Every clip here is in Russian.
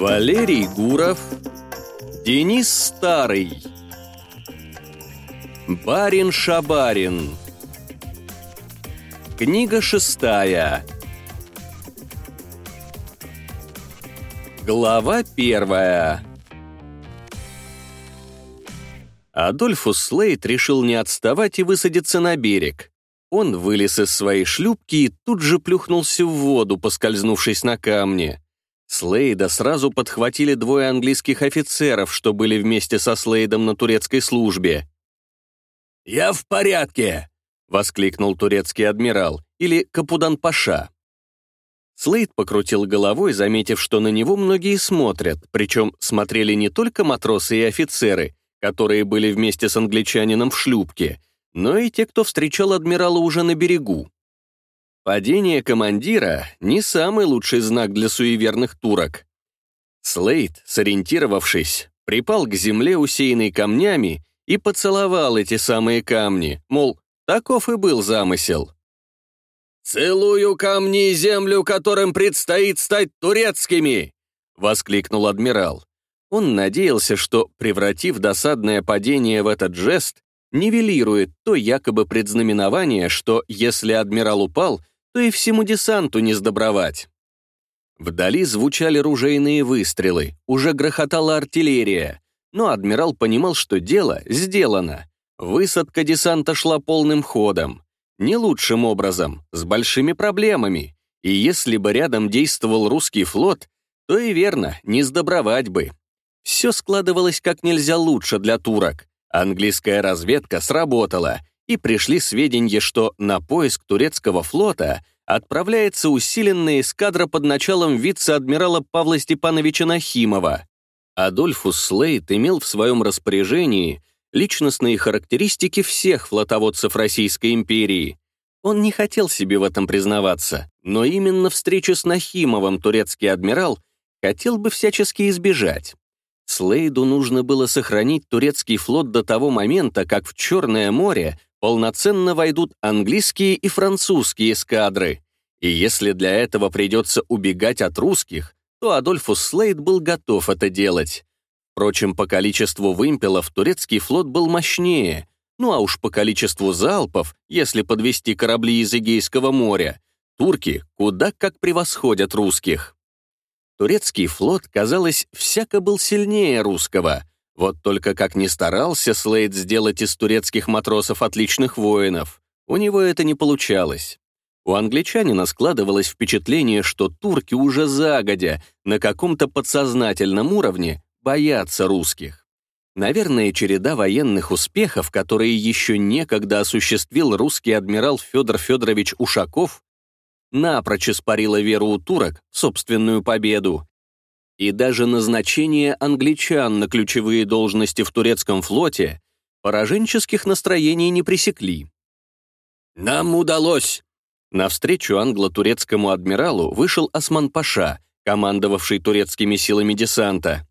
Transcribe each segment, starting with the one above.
Валерий Гуров, Денис Старый, Барин Шабарин. Книга шестая. Глава первая. Адольфус Слейт решил не отставать и высадиться на берег. Он вылез из своей шлюпки и тут же плюхнулся в воду, поскользнувшись на камне. Слейда сразу подхватили двое английских офицеров, что были вместе со Слейдом на турецкой службе. «Я в порядке!» — воскликнул турецкий адмирал, или Капудан-паша. Слейд покрутил головой, заметив, что на него многие смотрят, причем смотрели не только матросы и офицеры, которые были вместе с англичанином в шлюпке, но и те, кто встречал адмирала уже на берегу. Падение командира — не самый лучший знак для суеверных турок. Слейд, сориентировавшись, припал к земле, усеянной камнями, и поцеловал эти самые камни, мол, таков и был замысел. «Целую камни и землю, которым предстоит стать турецкими!» — воскликнул адмирал. Он надеялся, что, превратив досадное падение в этот жест, нивелирует то якобы предзнаменование, что если адмирал упал, то и всему десанту не сдобровать. Вдали звучали ружейные выстрелы, уже грохотала артиллерия, но адмирал понимал, что дело сделано. Высадка десанта шла полным ходом. Не лучшим образом, с большими проблемами. И если бы рядом действовал русский флот, то и верно, не сдобровать бы. Все складывалось как нельзя лучше для турок. Английская разведка сработала, и пришли сведения, что на поиск турецкого флота отправляется усиленная эскадра под началом вице-адмирала Павла Степановича Нахимова. Адольфус Слейт имел в своем распоряжении личностные характеристики всех флотоводцев Российской империи. Он не хотел себе в этом признаваться, но именно встречу с Нахимовым турецкий адмирал хотел бы всячески избежать. Слейду нужно было сохранить турецкий флот до того момента, как в Черное море полноценно войдут английские и французские эскадры. И если для этого придется убегать от русских, то Адольфус Слейд был готов это делать. Впрочем, по количеству вымпелов турецкий флот был мощнее, ну а уж по количеству залпов, если подвести корабли из Эгейского моря, турки куда как превосходят русских. Турецкий флот, казалось, всяко был сильнее русского, вот только как ни старался Слейд сделать из турецких матросов отличных воинов, у него это не получалось. У англичанина складывалось впечатление, что турки уже загодя, на каком-то подсознательном уровне, боятся русских. Наверное, череда военных успехов, которые еще некогда осуществил русский адмирал Федор Федорович Ушаков, напрочь испарила веру у турок в собственную победу, и даже назначение англичан на ключевые должности в турецком флоте пораженческих настроений не пресекли. «Нам удалось!» Навстречу англо-турецкому адмиралу вышел Осман-Паша, командовавший турецкими силами десанта.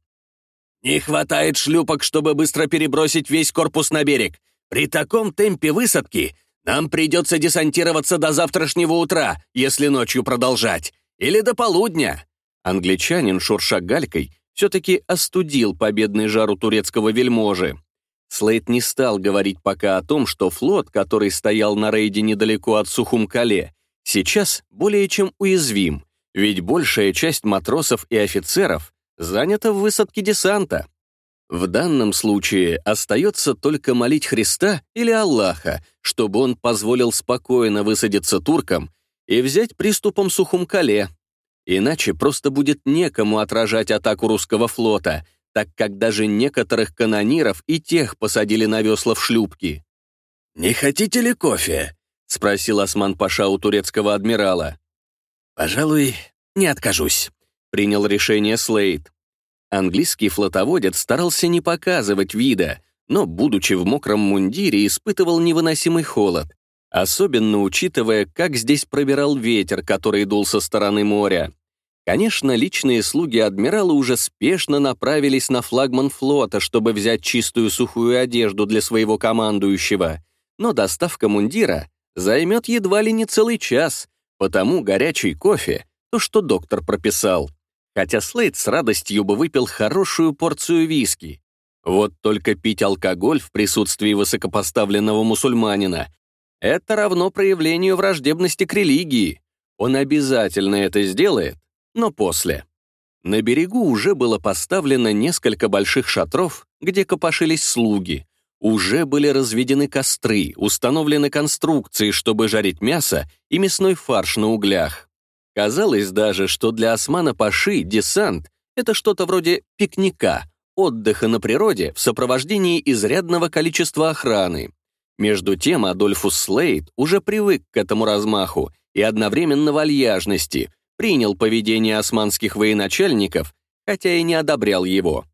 «Не хватает шлюпок, чтобы быстро перебросить весь корпус на берег. При таком темпе высадки нам придется десантироваться до завтрашнего утра, если ночью продолжать, или до полудня. Англичанин, шурша галькой, все-таки остудил победный жар у турецкого вельможи. Слейд не стал говорить пока о том, что флот, который стоял на рейде недалеко от Сухумкале, сейчас более чем уязвим, ведь большая часть матросов и офицеров занята в высадке десанта. В данном случае остается только молить Христа или Аллаха, чтобы он позволил спокойно высадиться туркам и взять приступом Сухумкале, Иначе просто будет некому отражать атаку русского флота, так как даже некоторых канониров и тех посадили на весла в шлюпки. «Не хотите ли кофе?» — спросил Осман-Паша у турецкого адмирала. «Пожалуй, не откажусь», — принял решение Слейд. Английский флотоводец старался не показывать вида, но, будучи в мокром мундире, испытывал невыносимый холод, особенно учитывая, как здесь пробирал ветер, который дул со стороны моря. Конечно, личные слуги адмирала уже спешно направились на флагман флота, чтобы взять чистую сухую одежду для своего командующего, но доставка мундира займет едва ли не целый час, потому горячий кофе то, что доктор прописал. Хотя Слейд с радостью бы выпил хорошую порцию виски. Вот только пить алкоголь в присутствии высокопоставленного мусульманина — это равно проявлению враждебности к религии. Он обязательно это сделает, но после. На берегу уже было поставлено несколько больших шатров, где копошились слуги. Уже были разведены костры, установлены конструкции, чтобы жарить мясо и мясной фарш на углях. Казалось даже, что для Османа Паши десант — это что-то вроде пикника, отдыха на природе в сопровождении изрядного количества охраны. Между тем Адольфус Слейд уже привык к этому размаху и одновременно вальяжности, принял поведение османских военачальников, хотя и не одобрял его.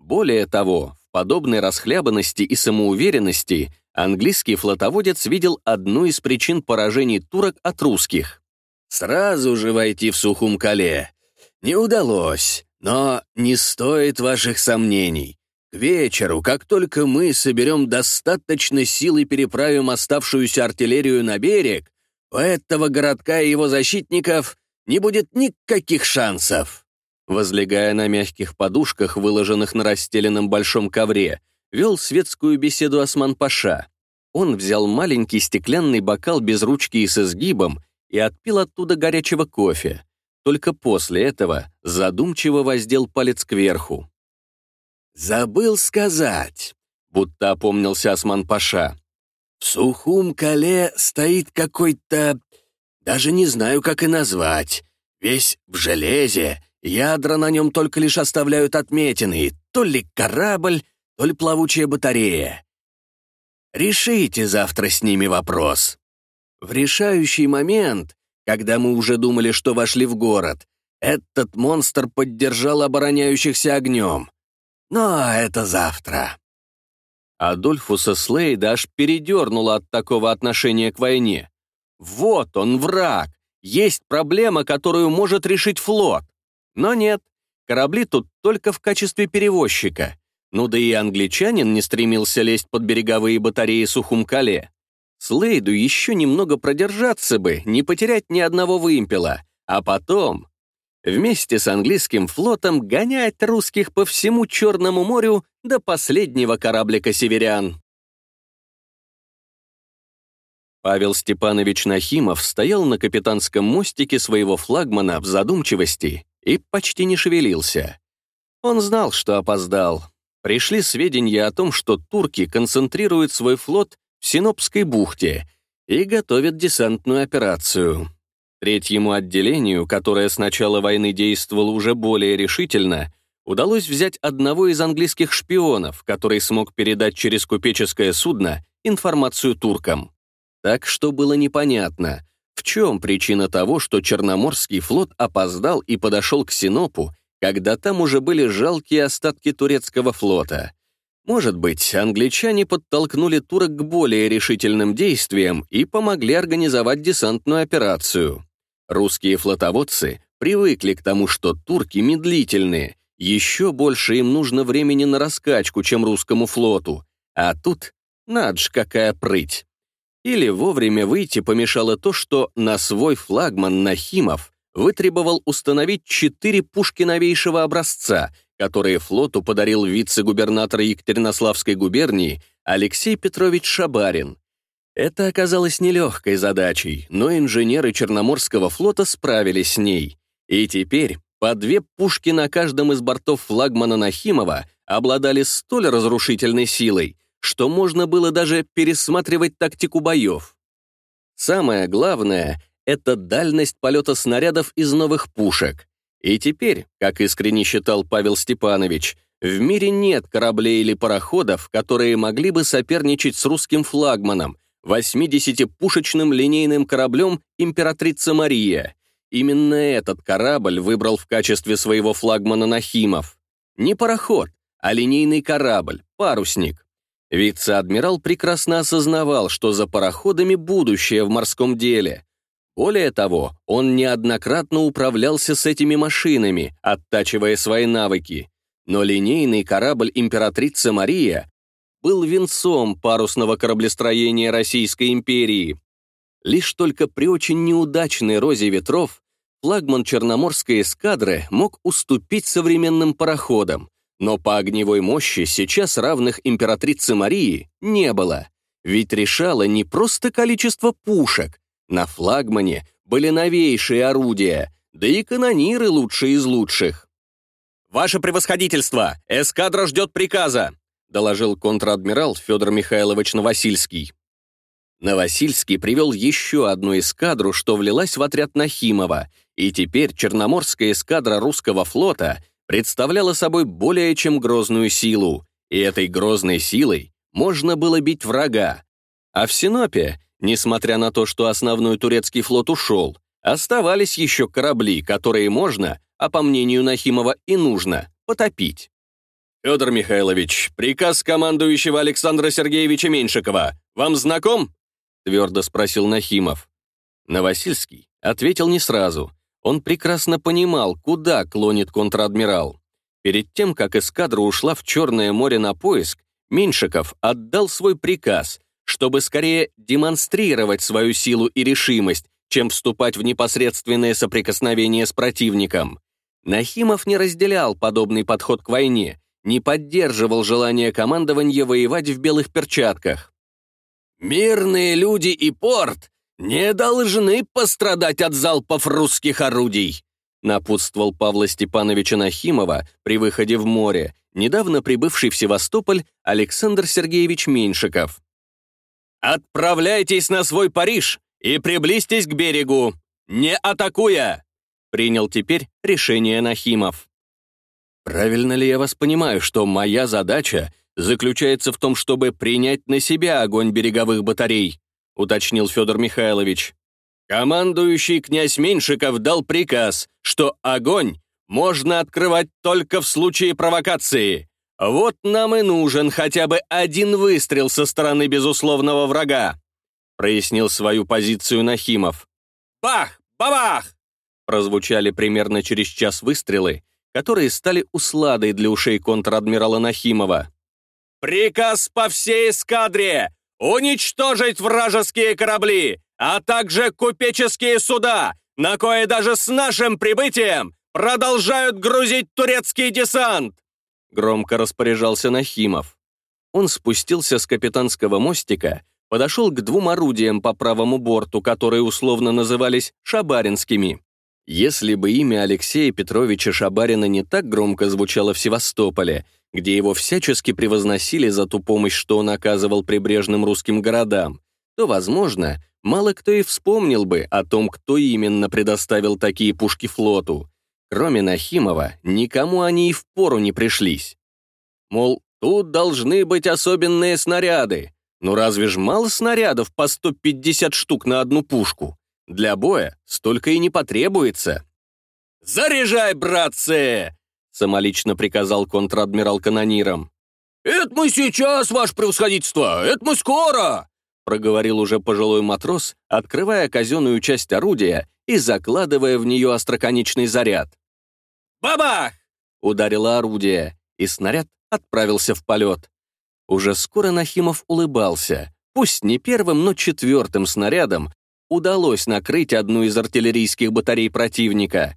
Более того, в подобной расхлябанности и самоуверенности английский флотоводец видел одну из причин поражений турок от русских. «Сразу же войти в Сухум-Кале. Не удалось, но не стоит ваших сомнений. К вечеру, как только мы соберем достаточно сил и переправим оставшуюся артиллерию на берег, у этого городка и его защитников не будет никаких шансов!» Возлегая на мягких подушках, выложенных на расстеленном большом ковре, вел светскую беседу Осман-Паша. Он взял маленький стеклянный бокал без ручки и с изгибом и отпил оттуда горячего кофе. Только после этого задумчиво воздел палец кверху. «Забыл сказать», — будто опомнился Осман-Паша. «В сухом кале стоит какой-то даже не знаю, как и назвать. Весь в железе, ядра на нем только лишь оставляют отметины, то ли корабль, то ли плавучая батарея. Решите завтра с ними вопрос. В решающий момент, когда мы уже думали, что вошли в город, этот монстр поддержал обороняющихся огнем. Но это завтра. Адольфуса Слейда аж передернуло от такого отношения к войне. Вот он, враг. Есть проблема, которую может решить флот. Но нет, корабли тут только в качестве перевозчика. Ну да и англичанин не стремился лезть под береговые батареи Сухумкале. Слейду еще немного продержаться бы, не потерять ни одного вымпела, а потом вместе с английским флотом гонять русских по всему Черному морю до последнего кораблика северян. Павел Степанович Нахимов стоял на капитанском мостике своего флагмана в задумчивости и почти не шевелился. Он знал, что опоздал. Пришли сведения о том, что турки концентрируют свой флот в Синопской бухте и готовят десантную операцию. Третьему отделению, которое с начала войны действовало уже более решительно, удалось взять одного из английских шпионов, который смог передать через купеческое судно информацию туркам. Так что было непонятно, в чем причина того, что Черноморский флот опоздал и подошел к Синопу, когда там уже были жалкие остатки турецкого флота. Может быть, англичане подтолкнули турок к более решительным действиям и помогли организовать десантную операцию. Русские флотоводцы привыкли к тому, что турки медлительные, еще больше им нужно времени на раскачку, чем русскому флоту. А тут, надж, какая прыть. Или вовремя выйти помешало то, что на свой флагман Нахимов вытребовал установить четыре пушки новейшего образца, которые флоту подарил вице-губернатор Екатеринославской губернии Алексей Петрович Шабарин. Это оказалось нелегкой задачей, но инженеры Черноморского флота справились с ней. И теперь по две пушки на каждом из бортов флагмана Нахимова обладали столь разрушительной силой, что можно было даже пересматривать тактику боев. Самое главное — это дальность полета снарядов из новых пушек. И теперь, как искренне считал Павел Степанович, в мире нет кораблей или пароходов, которые могли бы соперничать с русским флагманом, 80-пушечным линейным кораблем «Императрица Мария». Именно этот корабль выбрал в качестве своего флагмана Нахимов. Не пароход, а линейный корабль, парусник. Вице-адмирал прекрасно осознавал, что за пароходами будущее в морском деле. Более того, он неоднократно управлялся с этими машинами, оттачивая свои навыки. Но линейный корабль «Императрица Мария» был венцом парусного кораблестроения Российской империи. Лишь только при очень неудачной розе ветров флагман Черноморской эскадры мог уступить современным пароходам, но по огневой мощи сейчас равных императрице Марии не было. Ведь решало не просто количество пушек. На флагмане были новейшие орудия, да и канониры лучшие из лучших. «Ваше превосходительство! Эскадра ждет приказа!» доложил контр-адмирал Федор Михайлович Новосильский. Новосильский привел еще одну эскадру, что влилась в отряд Нахимова, и теперь Черноморская эскадра русского флота представляла собой более чем грозную силу, и этой грозной силой можно было бить врага. А в Синопе, несмотря на то, что основной турецкий флот ушел, оставались еще корабли, которые можно, а по мнению Нахимова и нужно, потопить. «Федор Михайлович, приказ командующего Александра Сергеевича Меньшикова вам знаком?» твердо спросил Нахимов. Новосильский ответил не сразу. Он прекрасно понимал, куда клонит контр-адмирал. Перед тем, как эскадра ушла в Черное море на поиск, Меньшиков отдал свой приказ, чтобы скорее демонстрировать свою силу и решимость, чем вступать в непосредственное соприкосновение с противником. Нахимов не разделял подобный подход к войне, не поддерживал желание командования воевать в белых перчатках. «Мирные люди и порт не должны пострадать от залпов русских орудий», напутствовал Павла Степановича Нахимова при выходе в море, недавно прибывший в Севастополь Александр Сергеевич Меньшиков. «Отправляйтесь на свой Париж и приблизьтесь к берегу, не атакуя!» принял теперь решение Нахимов. «Правильно ли я вас понимаю, что моя задача заключается в том, чтобы принять на себя огонь береговых батарей», уточнил Федор Михайлович. Командующий князь Меньшиков дал приказ, что огонь можно открывать только в случае провокации. Вот нам и нужен хотя бы один выстрел со стороны безусловного врага, прояснил свою позицию Нахимов. Бах! Бабах! Прозвучали примерно через час выстрелы, которые стали усладой для ушей контр-адмирала Нахимова. Приказ по всей эскадре уничтожить вражеские корабли, а также купеческие суда, на кое даже с нашим прибытием продолжают грузить турецкий десант!» Громко распоряжался Нахимов. Он спустился с капитанского мостика, подошел к двум орудиям по правому борту, которые условно назывались «шабаринскими». Если бы имя Алексея Петровича Шабарина не так громко звучало в Севастополе, где его всячески превозносили за ту помощь, что он оказывал прибрежным русским городам, то, возможно, мало кто и вспомнил бы о том, кто именно предоставил такие пушки флоту. Кроме Нахимова, никому они и впору не пришлись. Мол, тут должны быть особенные снаряды. Ну разве ж мало снарядов по 150 штук на одну пушку? Для боя столько и не потребуется. «Заряжай, братцы!» самолично приказал контр-адмирал канонирам. «Это мы сейчас, ваше превосходительство! Это мы скоро!» проговорил уже пожилой матрос, открывая казенную часть орудия и закладывая в нее остроконечный заряд. «Бабах!» — ударило орудие, и снаряд отправился в полет. Уже скоро Нахимов улыбался. Пусть не первым, но четвертым снарядом удалось накрыть одну из артиллерийских батарей противника.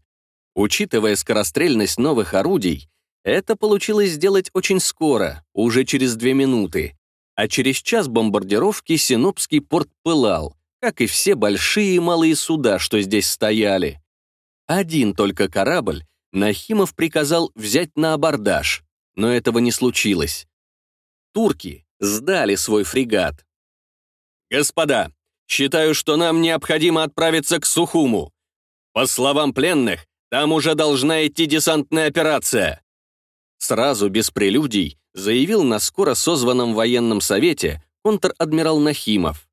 Учитывая скорострельность новых орудий, это получилось сделать очень скоро, уже через две минуты. А через час бомбардировки Синопский порт пылал, как и все большие и малые суда, что здесь стояли. Один только корабль Нахимов приказал взять на абордаж, но этого не случилось. Турки сдали свой фрегат. «Господа, считаю, что нам необходимо отправиться к Сухуму. По словам пленных, там уже должна идти десантная операция!» Сразу, без прелюдий, заявил на скоро созванном военном совете контр-адмирал Нахимов.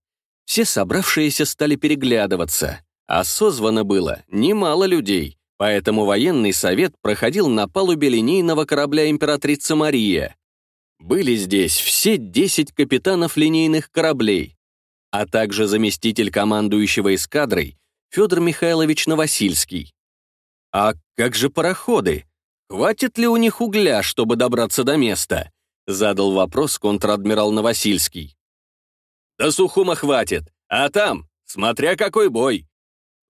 Все собравшиеся стали переглядываться, а созвано было немало людей, поэтому военный совет проходил на палубе линейного корабля «Императрица Мария». Были здесь все 10 капитанов линейных кораблей, а также заместитель командующего эскадрой Федор Михайлович Новосильский. «А как же пароходы? Хватит ли у них угля, чтобы добраться до места?» задал вопрос контр-адмирал Новосильский. «До Сухума хватит, а там, смотря какой бой.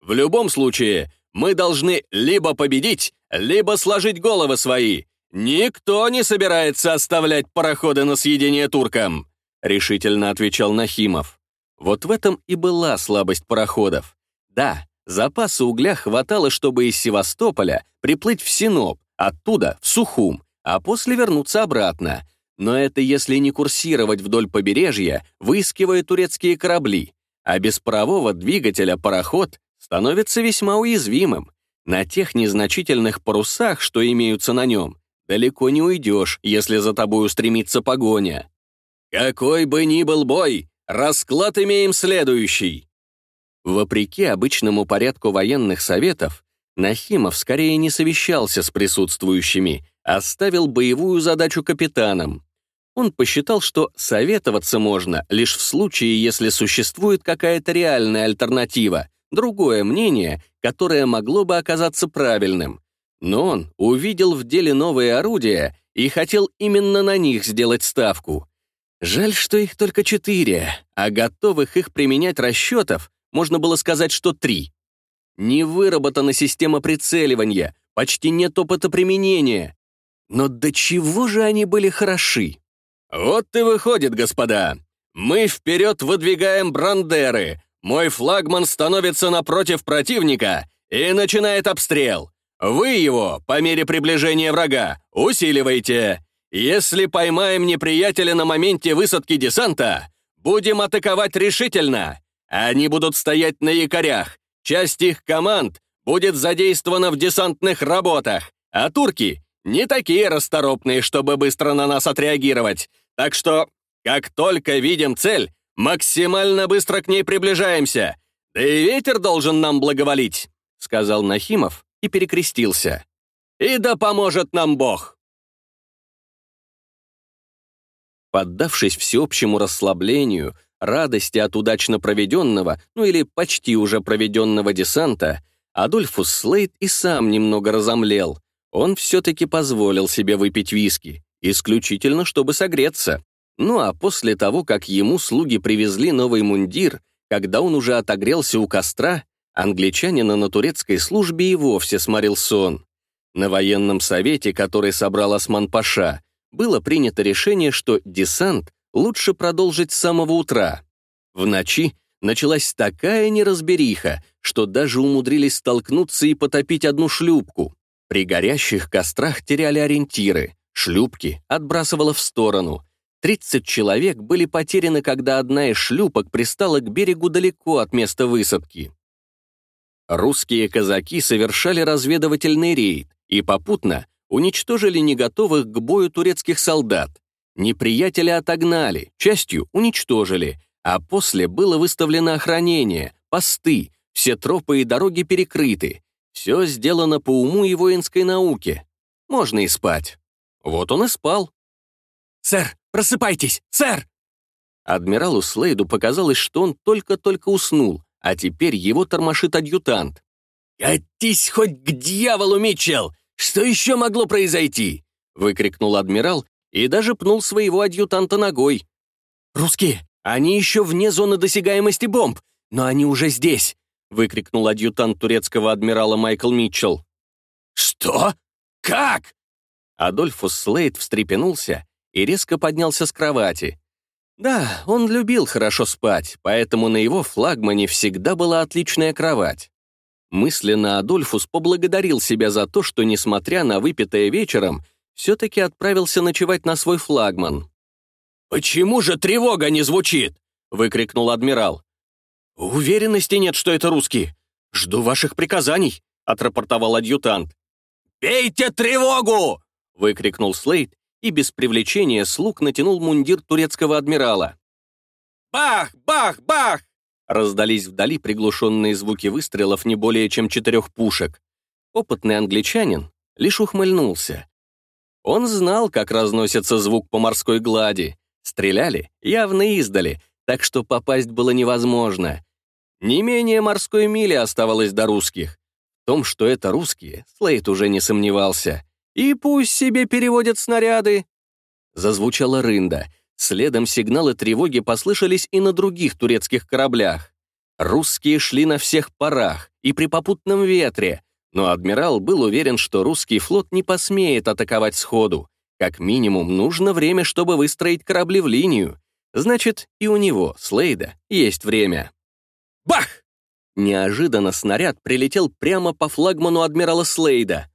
В любом случае, мы должны либо победить, либо сложить головы свои. Никто не собирается оставлять пароходы на съедение туркам», — решительно отвечал Нахимов. Вот в этом и была слабость пароходов. Да, запаса угля хватало, чтобы из Севастополя приплыть в Синоп, оттуда в Сухум, а после вернуться обратно. Но это если не курсировать вдоль побережья, выискивая турецкие корабли. А без парового двигателя пароход становится весьма уязвимым. На тех незначительных парусах, что имеются на нем, далеко не уйдешь, если за тобой устремится погоня. Какой бы ни был бой, расклад имеем следующий. Вопреки обычному порядку военных советов, Нахимов скорее не совещался с присутствующими, а ставил боевую задачу капитанам. Он посчитал, что советоваться можно лишь в случае, если существует какая-то реальная альтернатива, другое мнение, которое могло бы оказаться правильным. Но он увидел в деле новые орудия и хотел именно на них сделать ставку. Жаль, что их только четыре, а готовых их применять расчетов можно было сказать, что три. Не выработана система прицеливания, почти нет опыта применения. Но до чего же они были хороши? Вот и выходит, господа. Мы вперед выдвигаем брандеры. Мой флагман становится напротив противника и начинает обстрел. Вы его, по мере приближения врага, усиливайте. Если поймаем неприятеля на моменте высадки десанта, будем атаковать решительно. Они будут стоять на якорях. Часть их команд будет задействована в десантных работах, а турки не такие расторопные, чтобы быстро на нас отреагировать. Так что, как только видим цель, максимально быстро к ней приближаемся. Да и ветер должен нам благоволить», — сказал Нахимов и перекрестился. «И да поможет нам Бог!» Поддавшись всеобщему расслаблению, радости от удачно проведенного, ну или почти уже проведенного десанта, Адольфус Слейд и сам немного разомлел. Он все-таки позволил себе выпить виски, исключительно чтобы согреться. Ну а после того, как ему слуги привезли новый мундир, когда он уже отогрелся у костра, англичанина на турецкой службе и вовсе сморил сон. На военном совете, который собрал Осман-Паша, было принято решение, что десант лучше продолжить с самого утра. В ночи началась такая неразбериха, что даже умудрились столкнуться и потопить одну шлюпку. При горящих кострах теряли ориентиры, шлюпки отбрасывало в сторону. 30 человек были потеряны, когда одна из шлюпок пристала к берегу далеко от места высадки. Русские казаки совершали разведывательный рейд и попутно уничтожили неготовых к бою турецких солдат. Неприятеля отогнали, частью уничтожили, а после было выставлено охранение, посты, все тропы и дороги перекрыты, все сделано по уму и воинской науке. Можно и спать. Вот он и спал. «Сэр, просыпайтесь! Сэр!» Адмиралу Слейду показалось, что он только-только уснул, а теперь его тормошит адъютант. «Катись хоть к дьяволу, Митчелл! Что еще могло произойти?» — выкрикнул адмирал и даже пнул своего адъютанта ногой. «Русские! Они еще вне зоны досягаемости бомб, но они уже здесь! — выкрикнул адъютант турецкого адмирала Майкл Митчелл. «Что? Как?» Адольфус Слейд встрепенулся и резко поднялся с кровати. Да, он любил хорошо спать, поэтому на его флагмане всегда была отличная кровать. Мысленно Адольфус поблагодарил себя за то, что, несмотря на выпитое вечером, все-таки отправился ночевать на свой флагман. «Почему же тревога не звучит?» — выкрикнул адмирал. «Уверенности нет, что это русские. Жду ваших приказаний», — отрапортовал адъютант. «Бейте тревогу!» — выкрикнул Слейд и без привлечения слуг натянул мундир турецкого адмирала. «Бах! Бах! Бах!» Раздались вдали приглушенные звуки выстрелов не более чем четырех пушек. Опытный англичанин лишь ухмыльнулся. Он знал, как разносится звук по морской глади. Стреляли явно издали, так что попасть было невозможно. Не менее морской мили оставалось до русских. В том, что это русские, Слейд уже не сомневался. И пусть себе переводят снаряды. Зазвучала рында. Следом сигналы тревоги послышались и на других турецких кораблях. Русские шли на всех парах и при попутном ветре, но адмирал был уверен, что русский флот не посмеет атаковать сходу. Как минимум, нужно время, чтобы выстроить корабли в линию. Значит, и у него, Слейда, есть время. Бах! Неожиданно снаряд прилетел прямо по флагману адмирала Слейда.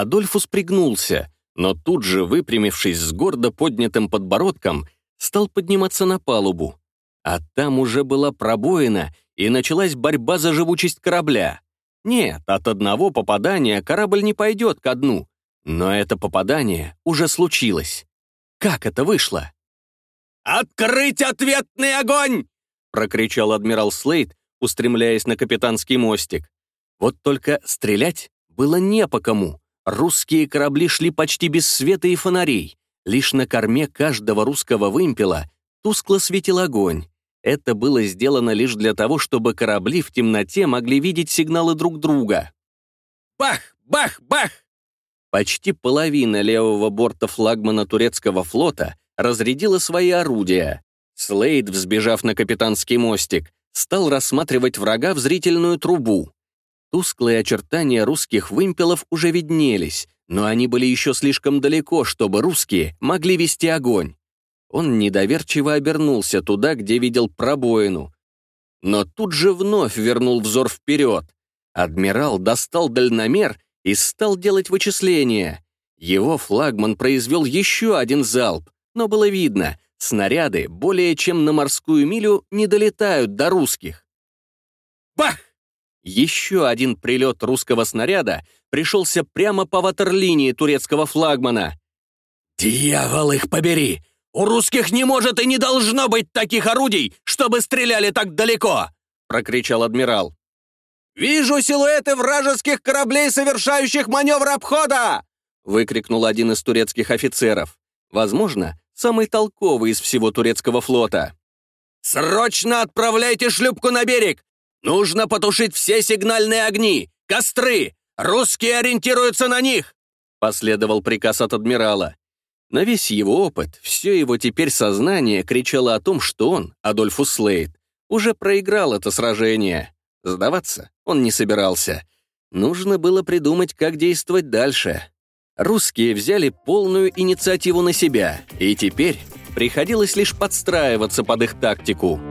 Адольфус пригнулся, но тут же, выпрямившись с гордо поднятым подбородком, стал подниматься на палубу. А там уже была пробоина, и началась борьба за живучесть корабля. Нет, от одного попадания корабль не пойдет ко дну, но это попадание уже случилось. Как это вышло? «Открыть ответный огонь!» — прокричал адмирал Слейд, устремляясь на капитанский мостик. Вот только стрелять было не по кому. Русские корабли шли почти без света и фонарей. Лишь на корме каждого русского вымпела тускло светил огонь. Это было сделано лишь для того, чтобы корабли в темноте могли видеть сигналы друг друга. Бах! Бах! Бах! Почти половина левого борта флагмана турецкого флота разрядила свои орудия. Слейд, взбежав на капитанский мостик, стал рассматривать врага в зрительную трубу. Тусклые очертания русских вымпелов уже виднелись, но они были еще слишком далеко, чтобы русские могли вести огонь. Он недоверчиво обернулся туда, где видел пробоину. Но тут же вновь вернул взор вперед. Адмирал достал дальномер и стал делать вычисления. Его флагман произвел еще один залп, но было видно, снаряды более чем на морскую милю не долетают до русских. Бах! Еще один прилет русского снаряда пришелся прямо по ватерлинии турецкого флагмана. «Дьявол их побери! У русских не может и не должно быть таких орудий, чтобы стреляли так далеко!» — прокричал адмирал. «Вижу силуэты вражеских кораблей, совершающих маневр обхода!» — выкрикнул один из турецких офицеров. Возможно, самый толковый из всего турецкого флота. «Срочно отправляйте шлюпку на берег! Нужно потушить все сигнальные огни, костры! Русские ориентируются на них!» Последовал приказ от адмирала. На весь его опыт, все его теперь сознание кричало о том, что он, Адольфус Слейд, уже проиграл это сражение. Сдаваться он не собирался. Нужно было придумать, как действовать дальше. Русские взяли полную инициативу на себя, и теперь приходилось лишь подстраиваться под их тактику —